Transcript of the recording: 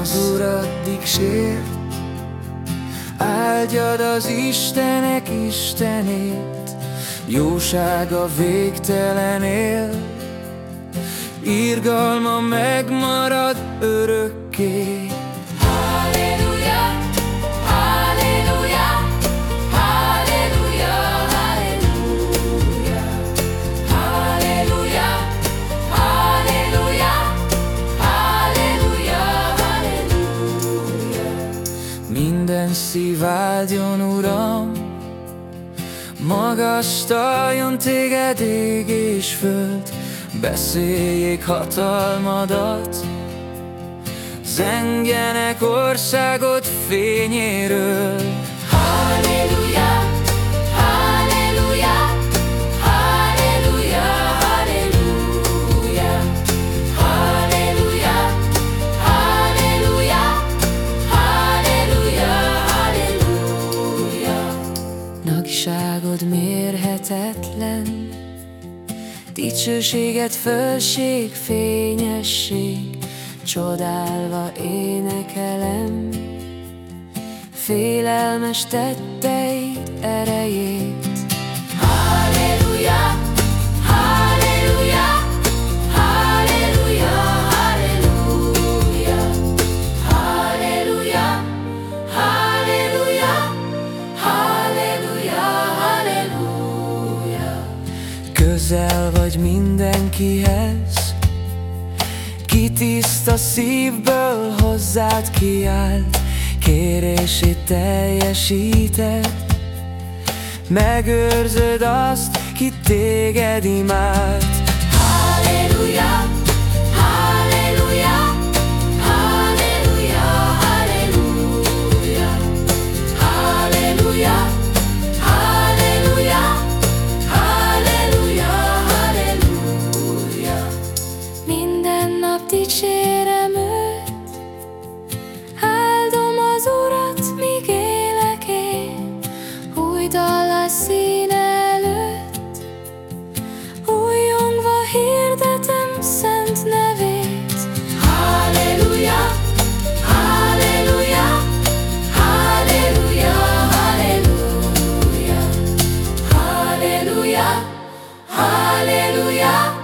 az uraddig sért, Áldjad az Istenek Istenét, Jósága végtelen él, Írgalma megmarad örökké. Minden szív áldjon, Uram, Magasztaljon téged ég és föld, Beszéljék hatalmadat, Zengjenek országot fényéről. Halleluja, Nagyságod mérhetetlen, Dicsőséget, fölség, fényesség, Csodálva énekelem, Félelmes tetteid erejét. Közel vagy mindenkihez, ki tiszta szívből hozzád kiált, Kérését teljesíted, Megőrzöd azt, ki téged imád. Halleluja, dicsérem őt, áldom az Urat, míg élek én, új dal a szín előtt, újongva hirdetem szent nevét. Halleluja, halleluja, halleluja, halleluja, halleluja, halleluja.